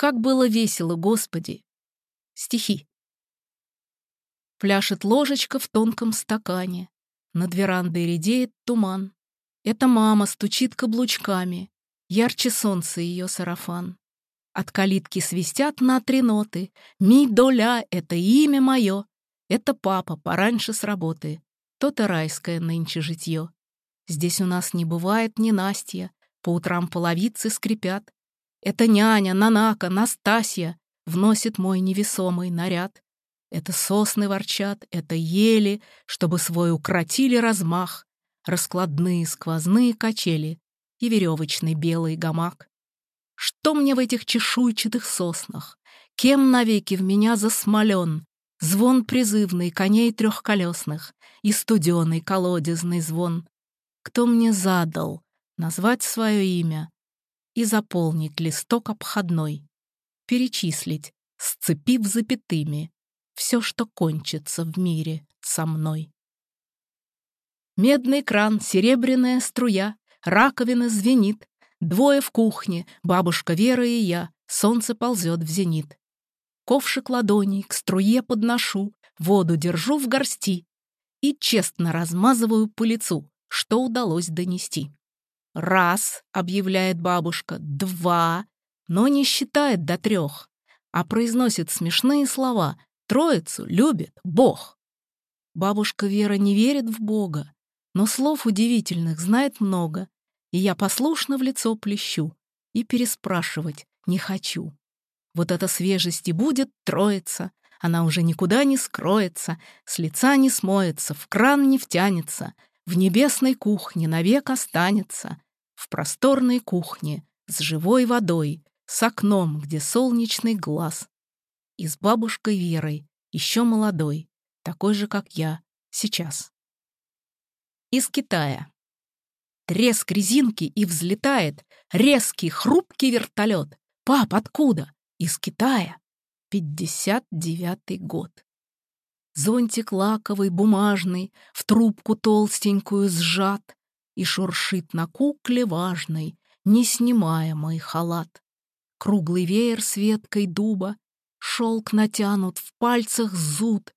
Как было весело, Господи! Стихи. Пляшет ложечка в тонком стакане. Над верандой редеет туман. Это мама стучит каблучками. Ярче солнца ее сарафан. От калитки свистят на три ноты. Ми-доля — это имя мое. Это папа пораньше с работы. То-то райское нынче житье. Здесь у нас не бывает ни Настя. По утрам половицы скрипят. Это няня, Нанака, Настасья вносит мой невесомый наряд. Это сосны ворчат, это ели, чтобы свой укротили размах, раскладные сквозные качели и веревочный белый гамак. Что мне в этих чешуйчатых соснах? Кем навеки в меня засмолен? Звон призывный коней трехколесных и студеный колодезный звон. Кто мне задал назвать свое имя и заполнить листок обходной, перечислить, сцепив запятыми, все, что кончится в мире со мной. Медный кран, серебряная струя, раковина звенит, двое в кухне, бабушка Вера и я, солнце ползет в зенит. Ковшик ладоней к струе подношу, воду держу в горсти и честно размазываю по лицу, что удалось донести. «Раз», — объявляет бабушка, «два», но не считает до трех, а произносит смешные слова, Троицу любит Бог. Бабушка Вера не верит в Бога, но слов удивительных знает много, и я послушно в лицо плещу и переспрашивать не хочу. Вот эта свежесть и будет троица, она уже никуда не скроется, с лица не смоется, в кран не втянется, в небесной кухне навек останется, в просторной кухне с живой водой, с окном, где солнечный глаз, и с бабушкой Верой, еще молодой, такой же, как я, сейчас. Из Китая. Треск резинки и взлетает резкий, хрупкий вертолет. Пап, откуда? Из Китая. Пятьдесят девятый год. Зонтик лаковый, бумажный, в трубку толстенькую сжат и шуршит на кукле важной, не снимая мой халат. Круглый веер с веткой дуба Шелк натянут, в пальцах зуд,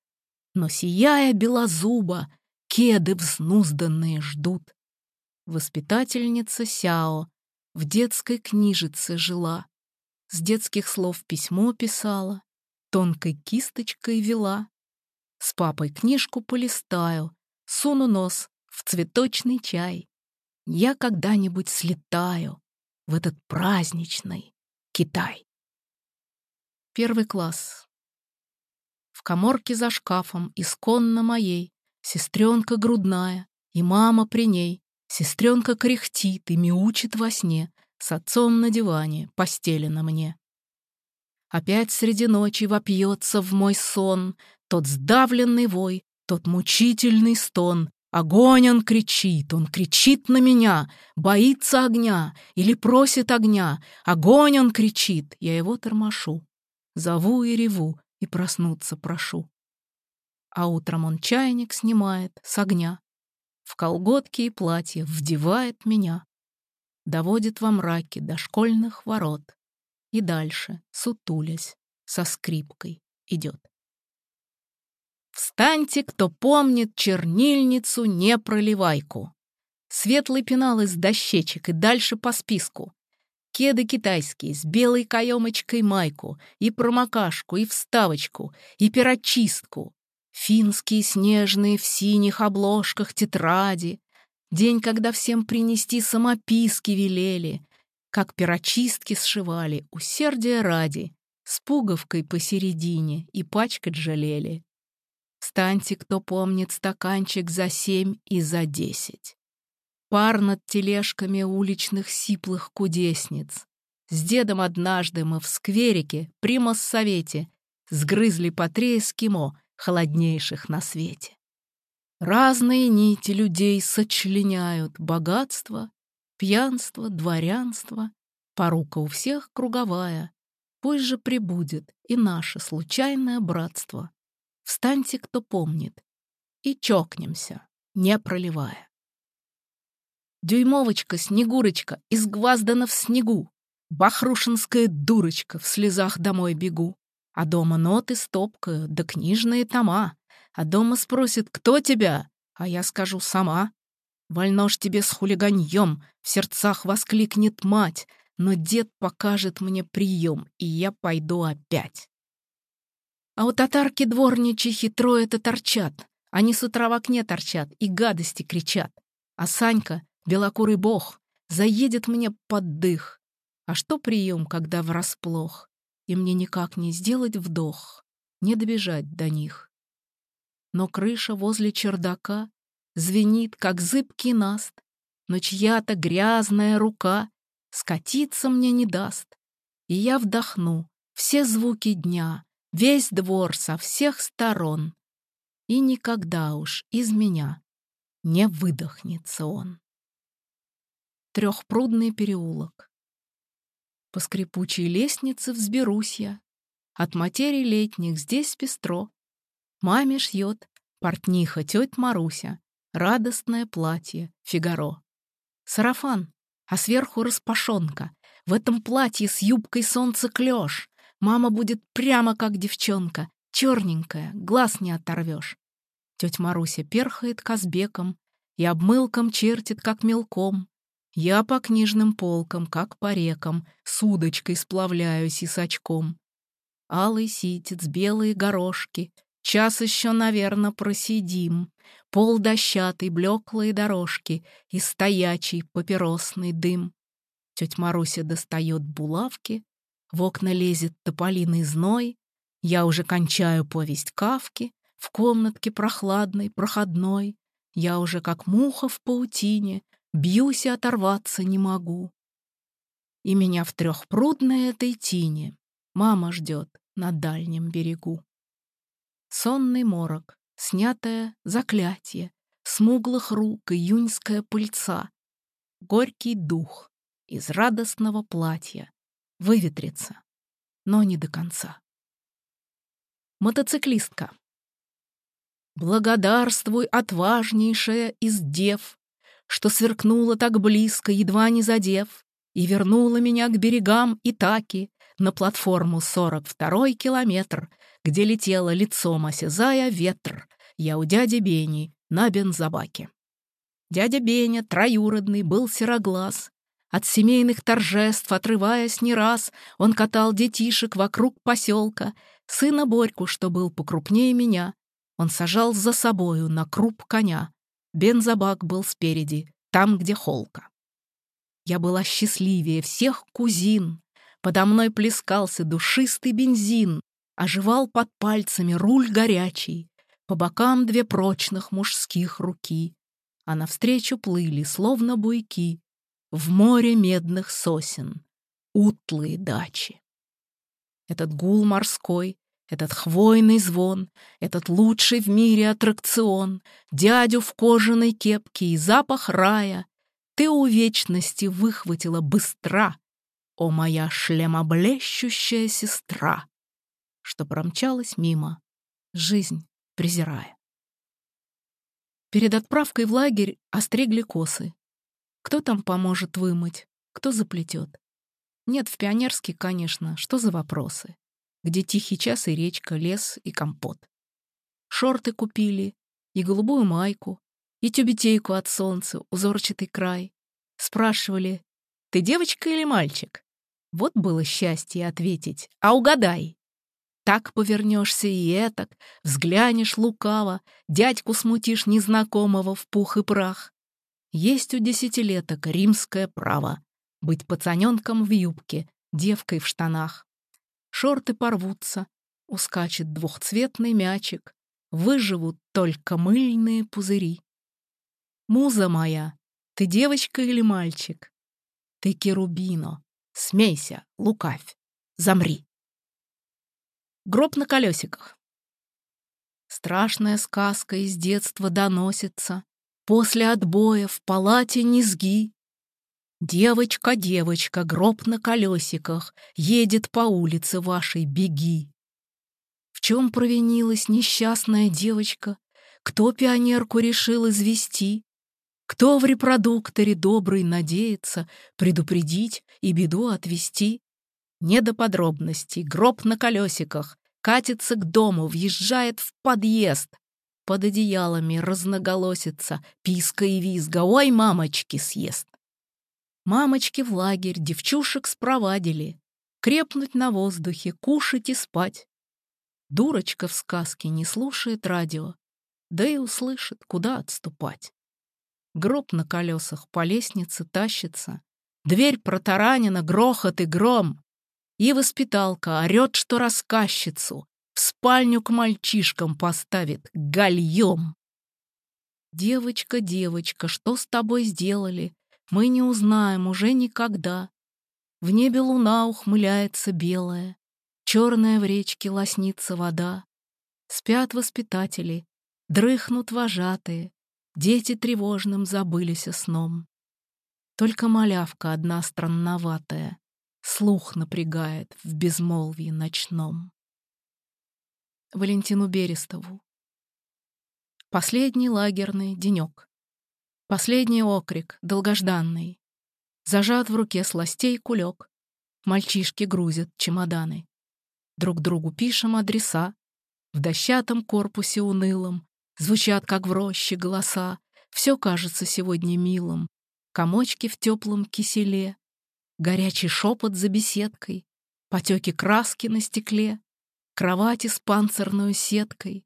Но, сияя белозуба, Кеды взнузданные ждут. Воспитательница Сяо В детской книжице жила, С детских слов письмо писала, Тонкой кисточкой вела. С папой книжку полистаю, Суну нос в цветочный чай. Я когда-нибудь слетаю В этот праздничный Китай. Первый класс. В коморке за шкафом, исконно моей, Сестренка грудная, и мама при ней. Сестренка кряхтит и мяучит во сне, С отцом на диване, постелено мне. Опять среди ночи вопьется в мой сон Тот сдавленный вой, тот мучительный стон. Огонь он кричит, он кричит на меня, Боится огня или просит огня. Огонь он кричит, я его тормошу. Зову и реву, и проснуться прошу. А утром он чайник снимает с огня, В колготки и платье вдевает меня, Доводит во мраке до школьных ворот И дальше, сутулясь, со скрипкой идет. Встаньте, кто помнит чернильницу непроливайку. Светлый пенал из дощечек и дальше по списку. Кеды китайские с белой каемочкой майку, и промокашку, и вставочку, и перочистку. Финские снежные в синих обложках тетради. День, когда всем принести самописки велели, как перочистки сшивали, усердия ради, с пуговкой посередине и пачкать жалели. Станьте, кто помнит стаканчик за семь и за десять пар над тележками уличных сиплых кудесниц. С дедом однажды мы в скверике, при моссовете, сгрызли по три эскимо, холоднейших на свете. Разные нити людей сочленяют богатство, пьянство, дворянство, порука у всех круговая. Пусть же прибудет и наше случайное братство. Встаньте, кто помнит, и чокнемся, не проливая. Дюймовочка, Снегурочка, изгваздана в снегу. Бахрушинская дурочка, в слезах домой бегу. А дома ноты стопкаю, да книжные тома. А дома спросит, кто тебя? А я скажу, сама. Вольно ж тебе с хулиганьем, в сердцах воскликнет мать, но дед покажет мне прием, и я пойду опять. А у татарки дворничьи хитро это торчат. Они с утра в окне торчат и гадости кричат. А Санька, белокурый бог, заедет мне под дых. А что прием, когда врасплох, и мне никак не сделать вдох, не добежать до них? Но крыша возле чердака звенит, как зыбкий наст, но чья-то грязная рука скатиться мне не даст. И я вдохну все звуки дня, весь двор со всех сторон. И никогда уж из меня не выдохнется он. Трехпрудный переулок. По скрипучей лестнице взберусь я. От материй летних здесь пестро. Маме шьет портниха теть Маруся, радостное платье Фигаро. Сарафан, а сверху распашонка. В этом платье с юбкой солнца клёш. Мама будет прямо как девчонка, черненькая, глаз не оторвешь. Тетя Маруся перхает казбеком и обмылком чертит, как мелком. Я по книжным полкам, как по рекам, с удочкой сплавляюсь и с очком. Алый ситец, белые горошки, час еще, наверное, просидим. Пол дощатый, блеклые дорожки и стоячий папиросный дым. Тетя Маруся достает булавки, в окна лезет тополиный зной. Я уже кончаю повесть Кавки в комнатке прохладной, проходной. Я уже как муха в паутине, Бьюсь и оторваться не могу. И меня в трехпрудной этой тине Мама ждет на дальнем берегу. Сонный морок, снятое заклятие, Смуглых рук июньская пыльца, Горький дух из радостного платья Выветрится, но не до конца. Мотоциклистка. Благодарствуй, отважнейшая из дев, что сверкнула так близко, едва не задев, и вернула меня к берегам Итаки на платформу 42-й километр, где летела лицом осязая ветр, я у дяди Бени на бензобаке. Дядя Беня, троюродный, был сероглаз. От семейных торжеств, отрываясь не раз, он катал детишек вокруг поселка, сына Борьку, что был покрупнее меня. Он сажал за собою на круп коня, Бензобак был спереди, там, где холка. Я была счастливее всех кузин. Подо мной плескался душистый бензин, оживал под пальцами руль горячий, по бокам две прочных мужских руки, а навстречу плыли, словно буйки, в море медных сосен, утлые дачи. Этот гул морской этот хвойный звон, этот лучший в мире аттракцион, Дядю в кожаной кепке и запах рая Ты у вечности выхватила быстра, О, моя шлемоблещущая сестра, Что промчалась мимо, жизнь презирая. Перед отправкой в лагерь остригли косы. Кто там поможет вымыть, кто заплетет? Нет, в пионерский, конечно, что за вопросы? где тихий час и речка, лес и компот. Шорты купили, и голубую майку, и тюбетейку от солнца, узорчатый край. Спрашивали, ты девочка или мальчик? Вот было счастье ответить, а угадай. Так повернешься и этак, взглянешь лукаво, дядьку смутишь незнакомого в пух и прах. Есть у десятилеток римское право быть пацаненком в юбке, девкой в штанах шорты порвутся, ускачет двухцветный мячик, выживут только мыльные пузыри. Муза моя, ты девочка или мальчик? Ты керубино, смейся, лукавь, замри. Гроб на колесиках. Страшная сказка из детства доносится. После отбоя в палате низги Девочка, девочка, гроб на колесиках, едет по улице вашей, беги. В чем провинилась несчастная девочка? Кто пионерку решил извести? Кто в репродукторе добрый надеется предупредить и беду отвести? Не до подробностей, гроб на колесиках, катится к дому, въезжает в подъезд. Под одеялами разноголосится, писка и визга, ой, мамочки съест. Мамочки в лагерь девчушек спровадили, крепнуть на воздухе, кушать и спать. Дурочка в сказке не слушает радио, да и услышит, куда отступать. Гроб на колесах по лестнице тащится, дверь протаранена, грохот и гром. И воспиталка орет, что рассказчицу в спальню к мальчишкам поставит гальем. Девочка, девочка, что с тобой сделали? Мы не узнаем уже никогда. В небе луна ухмыляется белая, Черная в речке лоснится вода. Спят воспитатели, дрыхнут вожатые, Дети тревожным забылись сном. Только малявка одна странноватая, Слух напрягает в безмолвии ночном. Валентину Берестову Последний лагерный денек. Последний окрик, долгожданный. Зажат в руке сластей кулек. Мальчишки грузят чемоданы. Друг другу пишем адреса. В дощатом корпусе унылом Звучат, как в роще, голоса. Все кажется сегодня милым. Комочки в теплом киселе. Горячий шепот за беседкой. Потеки краски на стекле. Кровати с панцирной сеткой.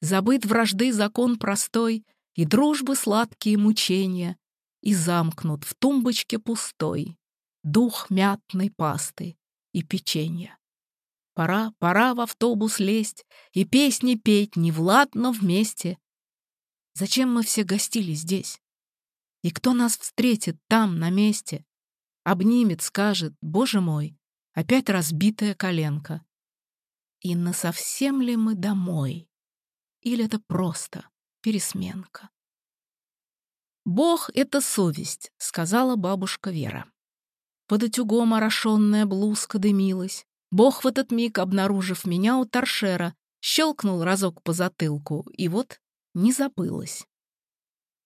Забыт вражды закон простой И дружбы сладкие мучения. И замкнут в тумбочке пустой Дух мятной пасты и печенья. Пора, пора в автобус лезть и песни петь не Влад, но вместе. Зачем мы все гостили здесь? И кто нас встретит там, на месте? Обнимет, скажет, боже мой, опять разбитая коленка. И насовсем ли мы домой? Или это просто пересменка? «Бог — это совесть», — сказала бабушка Вера. Под утюгом орошенная блузка дымилась, Бог в этот миг, обнаружив меня у торшера, щелкнул разок по затылку, и вот не забылась.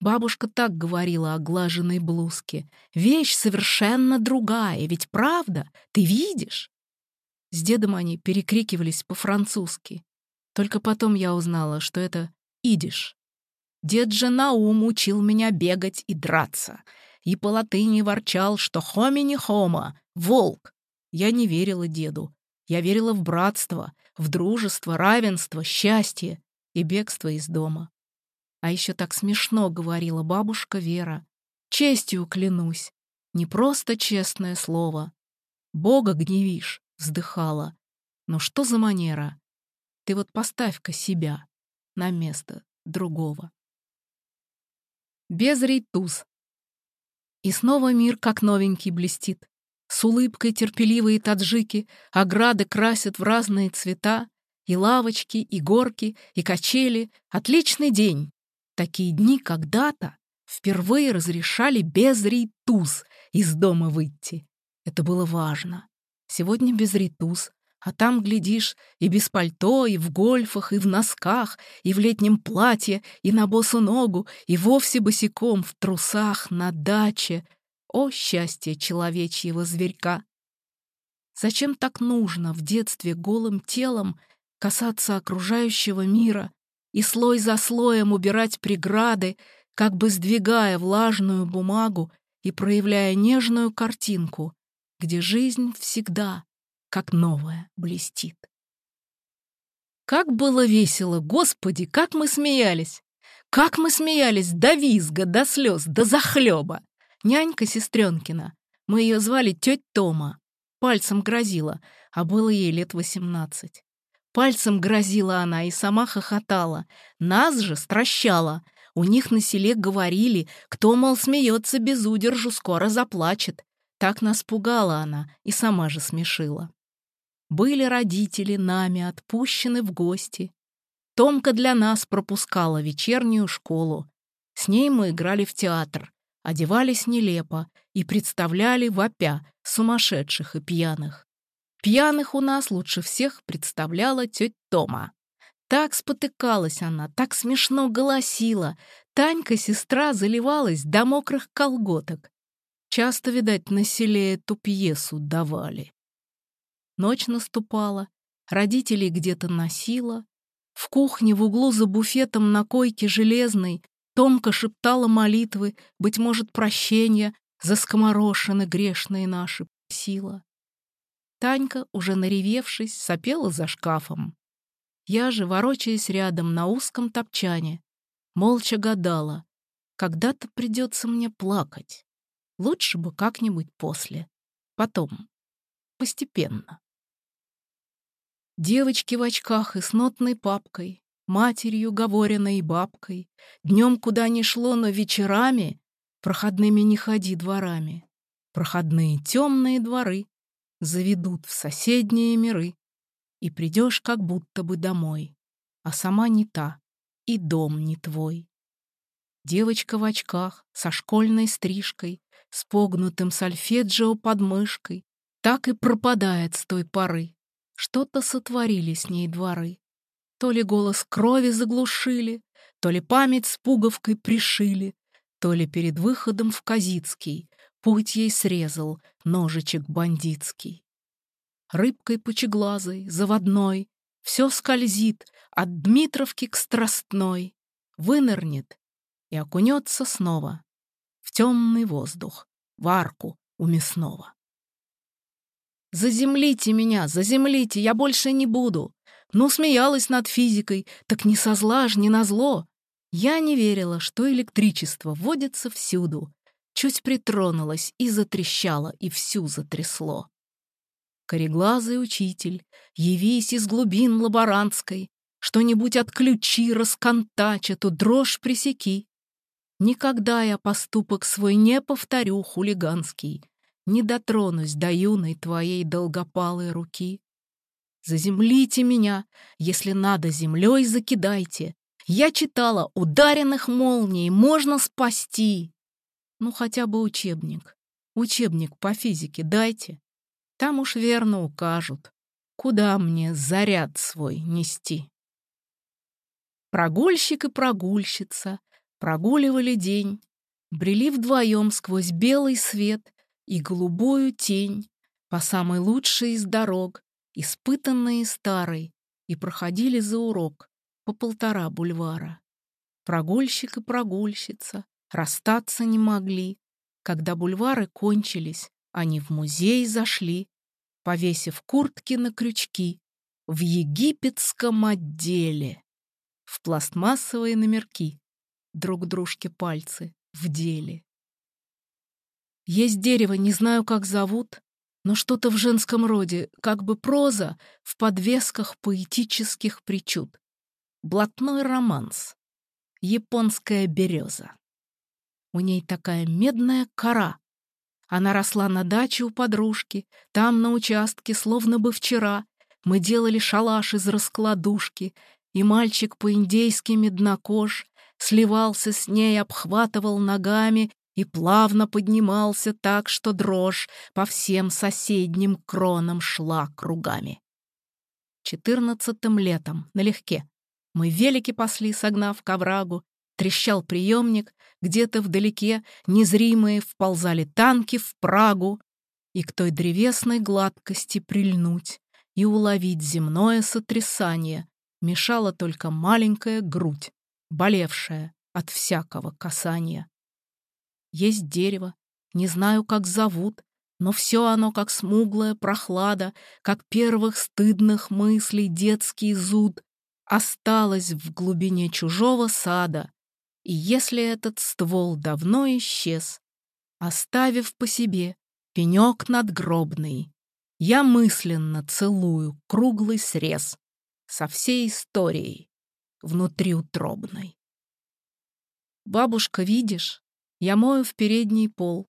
Бабушка так говорила о глаженной блузке. Вещь совершенно другая, ведь правда, ты видишь? С дедом они перекрикивались по-французски. Только потом я узнала, что это идиш. Дед же Наум учил меня бегать и драться. И по латыни ворчал, что хомини хома — волк, я не верила деду. Я верила в братство, в дружество, равенство, счастье и бегство из дома. А еще так смешно говорила бабушка Вера. Честью клянусь. Не просто честное слово. Бога гневишь, вздыхала. Но что за манера? Ты вот поставь-ка себя на место другого. Без рейтуз. И снова мир как новенький блестит. С улыбкой терпеливые таджики ограды красят в разные цвета, и лавочки, и горки, и качели. Отличный день. Такие дни когда-то впервые разрешали без рейтуз из дома выйти. Это было важно. Сегодня без рейтуз, а там, глядишь, и без пальто, и в гольфах, и в носках, и в летнем платье, и на босу ногу, и вовсе босиком в трусах на даче — о, счастье человечьего зверька! Зачем так нужно в детстве голым телом касаться окружающего мира и слой за слоем убирать преграды, как бы сдвигая влажную бумагу и проявляя нежную картинку, где жизнь всегда, как новая, блестит. Как было весело, Господи, как мы смеялись! Как мы смеялись до визга, до слез, до захлеба! Нянька Сестренкина. Мы ее звали тетя Тома. Пальцем грозила, а было ей лет восемнадцать. Пальцем грозила она и сама хохотала. Нас же стращала. У них на селе говорили, кто, мол, смеется без удержу, скоро заплачет. Так нас пугала она и сама же смешила. Были родители нами отпущены в гости. Томка для нас пропускала вечернюю школу. С ней мы играли в театр одевались нелепо и представляли вопя сумасшедших и пьяных. Пьяных у нас лучше всех представляла тетя Тома. Так спотыкалась она, так смешно голосила. Танька, сестра, заливалась до мокрых колготок. Часто, видать, на селе эту пьесу давали. Ночь наступала, родителей где-то носила. В кухне в углу за буфетом на койке железной Томка шептала молитвы, быть может, прощения за скоморошины грешные наши сила. Танька, уже наревевшись, сопела за шкафом. Я же, ворочаясь рядом на узком топчане, молча гадала, когда-то придется мне плакать. Лучше бы как-нибудь после. Потом. Постепенно. Девочки в очках и с нотной папкой, матерью говоренной бабкой, днем куда ни шло, но вечерами проходными не ходи дворами. Проходные темные дворы заведут в соседние миры, и придешь как будто бы домой, а сама не та, и дом не твой. Девочка в очках, со школьной стрижкой, с погнутым сольфеджио под мышкой, так и пропадает с той поры. Что-то сотворили с ней дворы. То ли голос крови заглушили, то ли память с пуговкой пришили, то ли перед выходом в Казицкий путь ей срезал ножичек бандитский рыбкой пучеглазой, заводной, Все скользит от Дмитровки к Страстной, Вынырнет и окунется снова В темный воздух, в арку у мясного. «Заземлите меня, заземлите, я больше не буду!» Ну, смеялась над физикой, так не со зла ж, не на зло. Я не верила, что электричество вводится всюду. Чуть притронулась и затрещала, и всю затрясло. Кореглазый учитель, явись из глубин лаборантской, Что-нибудь отключи, расконтачь, эту дрожь пресеки. Никогда я поступок свой не повторю хулиганский, Не дотронусь до юной твоей долгопалой руки. Заземлите меня, если надо, землей закидайте. Я читала, ударенных молнией можно спасти. Ну, хотя бы учебник. Учебник по физике дайте. Там уж верно укажут, куда мне заряд свой нести. Прогульщик и прогульщица прогуливали день, брели вдвоем сквозь белый свет и голубую тень по самой лучшей из дорог, испытанной и старой, и проходили за урок по полтора бульвара. Прогульщик и прогульщица расстаться не могли. Когда бульвары кончились, они в музей зашли повесив куртки на крючки, в египетском отделе, в пластмассовые номерки, друг дружке пальцы в деле. Есть дерево, не знаю, как зовут, но что-то в женском роде, как бы проза в подвесках поэтических причуд. Блатной романс. Японская береза. У ней такая медная кора, она росла на даче у подружки, там на участке, словно бы вчера. Мы делали шалаш из раскладушки, и мальчик по-индейски меднокож сливался с ней, обхватывал ногами и плавно поднимался так, что дрожь по всем соседним кронам шла кругами. Четырнадцатым летом, налегке, мы велики пасли, согнав к оврагу, Трещал приемник, где-то вдалеке незримые вползали танки в Прагу, и к той древесной гладкости прильнуть и уловить земное сотрясание мешала только маленькая грудь, болевшая от всякого касания. Есть дерево, не знаю, как зовут, но все оно как смуглая прохлада, как первых стыдных мыслей детский зуд, осталось в глубине чужого сада, если этот ствол давно исчез, оставив по себе пенек надгробный, я мысленно целую круглый срез со всей историей внутриутробной. Бабушка, видишь, я мою в передний пол.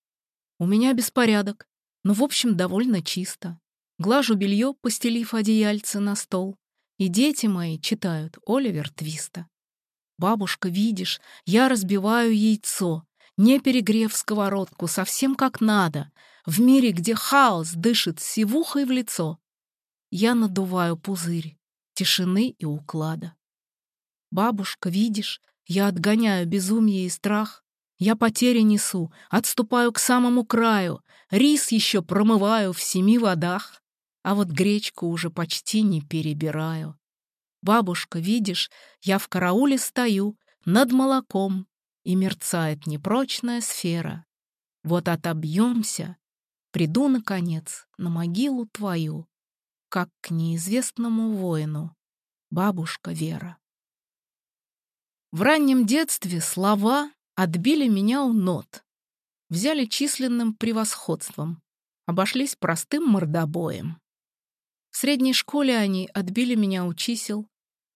У меня беспорядок, но в общем довольно чисто. Глажу белье, постелив одеяльце на стол, и дети мои читают Оливер Твиста. Бабушка, видишь, я разбиваю яйцо, не перегрев сковородку, совсем как надо, в мире, где хаос дышит сивухой в лицо. Я надуваю пузырь тишины и уклада. Бабушка, видишь, я отгоняю безумие и страх. Я потери несу, отступаю к самому краю, рис еще промываю в семи водах, а вот гречку уже почти не перебираю. Бабушка, видишь, я в карауле стою над молоком, и мерцает непрочная сфера. Вот отобьемся, приду, наконец, на могилу твою, как к неизвестному воину, бабушка Вера. В раннем детстве слова отбили меня у нот, взяли численным превосходством, обошлись простым мордобоем. В средней школе они отбили меня у чисел,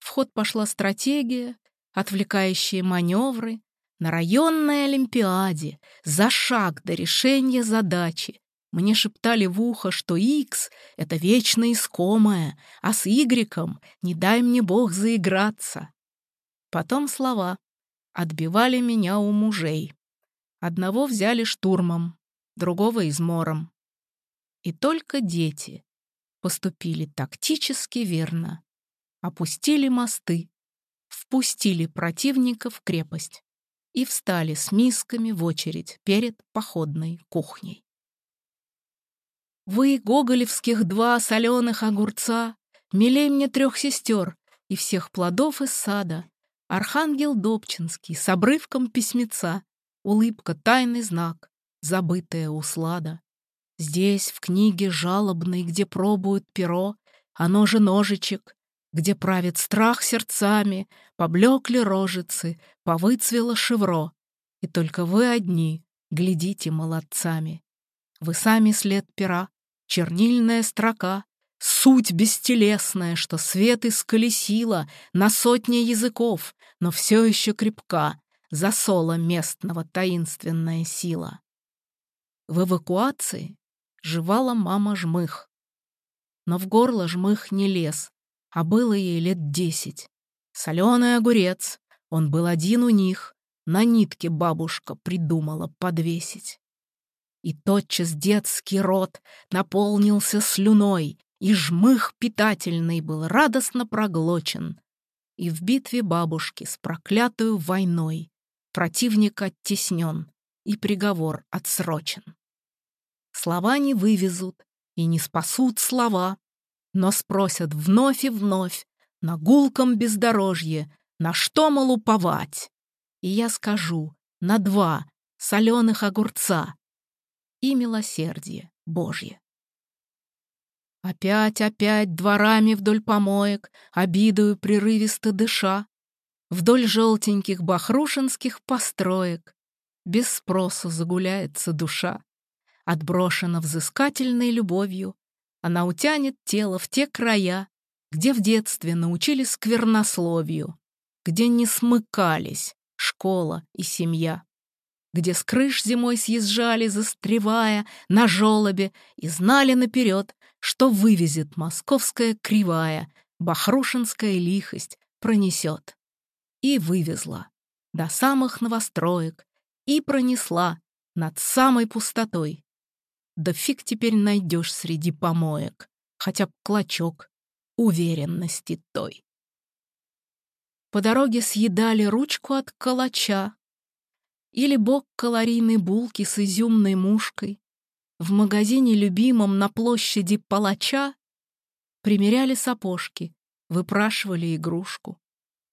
в ход пошла стратегия, отвлекающие маневры, на районной олимпиаде, за шаг до решения задачи, мне шептали в ухо, что Икс — это вечно искомое, а с Игреком не дай мне Бог заиграться. Потом слова отбивали меня у мужей. Одного взяли штурмом, другого измором. И только дети поступили тактически верно. Опустили мосты, впустили противника в крепость и встали с мисками в очередь перед походной кухней. Вы, гоголевских два соленых огурца, Милей мне трех сестер и всех плодов из сада, Архангел Добчинский с обрывком письмеца, Улыбка — тайный знак, забытая услада. Здесь, в книге жалобной, где пробуют перо, Оно же ножичек, где правит страх сердцами, Поблекли рожицы, повыцвело шевро, И только вы одни глядите молодцами. Вы сами след пера, чернильная строка, суть бестелесная, что свет исколесила на сотни языков, но все еще крепка, засола местного таинственная сила. В эвакуации жевала мама жмых. Но в горло жмых не лез, а было ей лет десять. Соленый огурец, он был один у них, на нитке бабушка придумала подвесить. И тотчас детский рот наполнился слюной, и жмых питательный был радостно проглочен. И в битве бабушки с проклятую войной противник оттеснен, и приговор отсрочен. Слова не вывезут и не спасут слова, но спросят вновь и вновь на гулком бездорожье, на что, мол, уповать. И я скажу, на два соленых огурца, и милосердие Божье. Опять, опять дворами вдоль помоек, обидою прерывисто дыша, Вдоль желтеньких бахрушинских построек Без спросу загуляется душа. Отброшена взыскательной любовью, Она утянет тело в те края, Где в детстве научили сквернословию, Где не смыкались школа и семья где с крыш зимой съезжали, застревая на жолобе, и знали наперед, что вывезет московская кривая, бахрушинская лихость пронесет. И вывезла до самых новостроек, и пронесла над самой пустотой. Да фиг теперь найдешь среди помоек, хотя б клочок уверенности той. По дороге съедали ручку от калача, или бок калорийной булки с изюмной мушкой. В магазине любимом на площади палача примеряли сапожки, выпрашивали игрушку.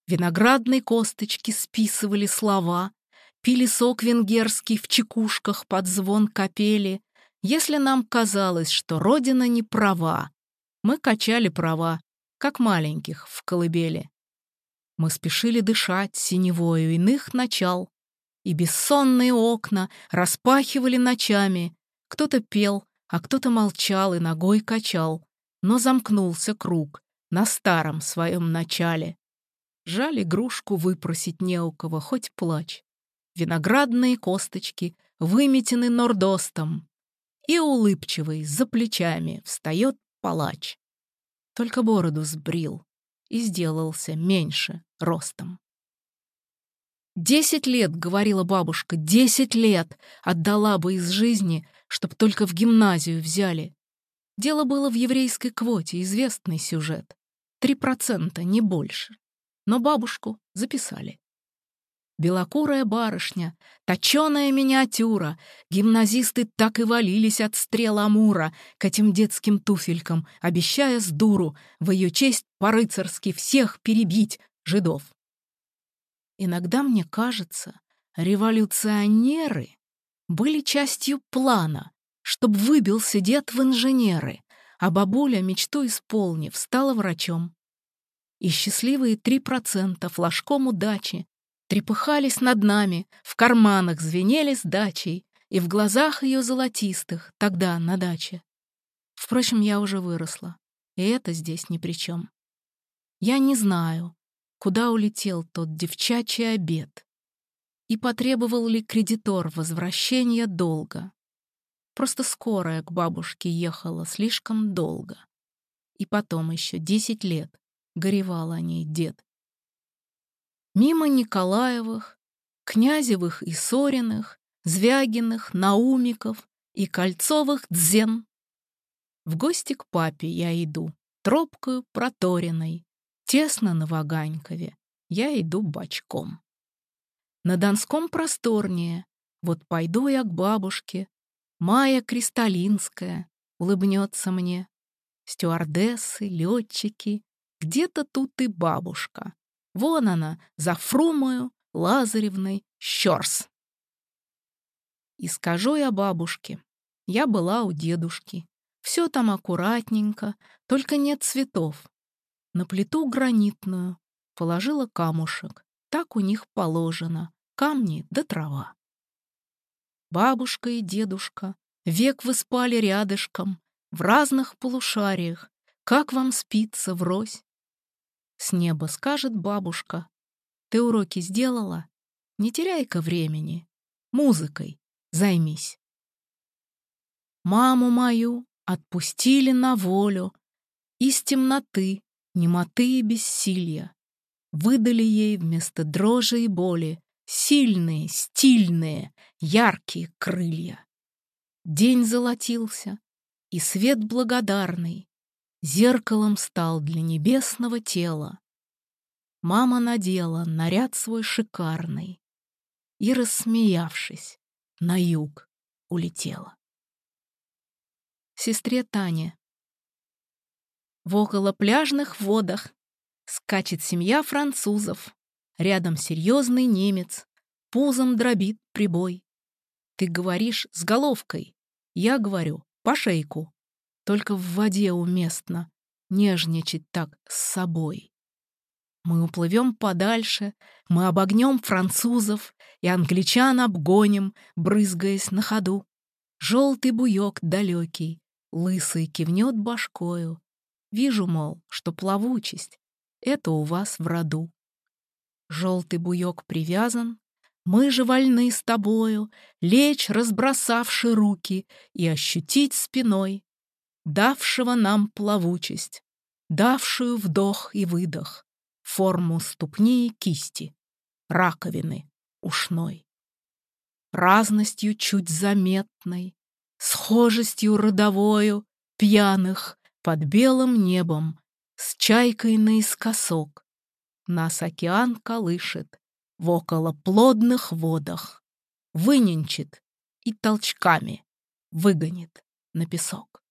Виноградной косточки списывали слова, пили сок венгерский в чекушках под звон капели. Если нам казалось, что Родина не права, мы качали права, как маленьких в колыбели. Мы спешили дышать синевою иных начал, и бессонные окна распахивали ночами. Кто-то пел, а кто-то молчал и ногой качал, но замкнулся круг на старом своем начале. Жаль игрушку выпросить не у кого, хоть плачь. Виноградные косточки выметены нордостом, и улыбчивый за плечами встает палач. Только бороду сбрил и сделался меньше ростом. Десять лет, говорила бабушка, десять лет отдала бы из жизни, чтоб только в гимназию взяли. Дело было в еврейской квоте, известный сюжет. Три процента, не больше. но бабушку записали. Белокурая барышня, точеная миниатюра, гимназисты так и валились от стрел Амура к этим детским туфелькам, обещая с дуру в ее честь по-рыцарски всех перебить жидов. Иногда мне кажется, революционеры были частью плана, чтоб выбился дед в инженеры, а бабуля, мечту исполнив, стала врачом. И счастливые три процента флажком удачи трепыхались над нами, в карманах звенели сдачей, и в глазах ее золотистых, тогда на даче. Впрочем, я уже выросла, и это здесь ни при чем. Я не знаю, куда улетел тот девчачий обед, и потребовал ли кредитор возвращения долга. Просто скорая к бабушке ехала слишком долго. И потом еще десять лет горевал о ней дед. Мимо Николаевых, Князевых и Сориных, Звягиных, Наумиков и Кольцовых дзен. В гости к папе я иду, тропкою проторенной, тесно на Ваганькове, я иду бочком. На Донском просторнее, вот пойду я к бабушке, Майя Кристалинская улыбнется мне. Стюардессы, летчики, где-то тут и бабушка. Вон она, за Фрумою, Лазаревной, Щерс. И скажу я бабушке, я была у дедушки. Все там аккуратненько, только нет цветов. На плиту гранитную положила камушек. Так у них положено. Камни да трава. Бабушка и дедушка, век вы спали рядышком, в разных полушариях. Как вам спится врозь? С неба скажет бабушка. Ты уроки сделала? Не теряй-ка времени. Музыкой займись. Маму мою отпустили на волю Из темноты, немоты и бессилия. Выдали ей вместо дрожи и боли Сильные, стильные, яркие крылья. День золотился, и свет благодарный Зеркалом стал для небесного тела. Мама надела наряд свой шикарный И, рассмеявшись, на юг улетела. Сестре Тане В около пляжных водах Скачет семья французов Рядом серьезный немец, пузом дробит прибой. Ты говоришь с головкой, я говорю по шейку. Только в воде уместно нежничать так с собой. Мы уплывем подальше, мы обогнем французов и англичан обгоним, брызгаясь на ходу. Желтый буек далекий, лысый кивнет башкою. Вижу, мол, что плавучесть — это у вас в роду. Желтый буек привязан, мы же вольны с тобою Лечь, разбросавши руки, И ощутить спиной Давшего нам плавучесть, Давшую вдох и выдох, Форму ступни и кисти, Раковины ушной. Разностью чуть заметной, Схожестью родовою Пьяных под белым небом С чайкой наискосок, нас океан колышет в околоплодных водах, выненчит и толчками выгонит на песок.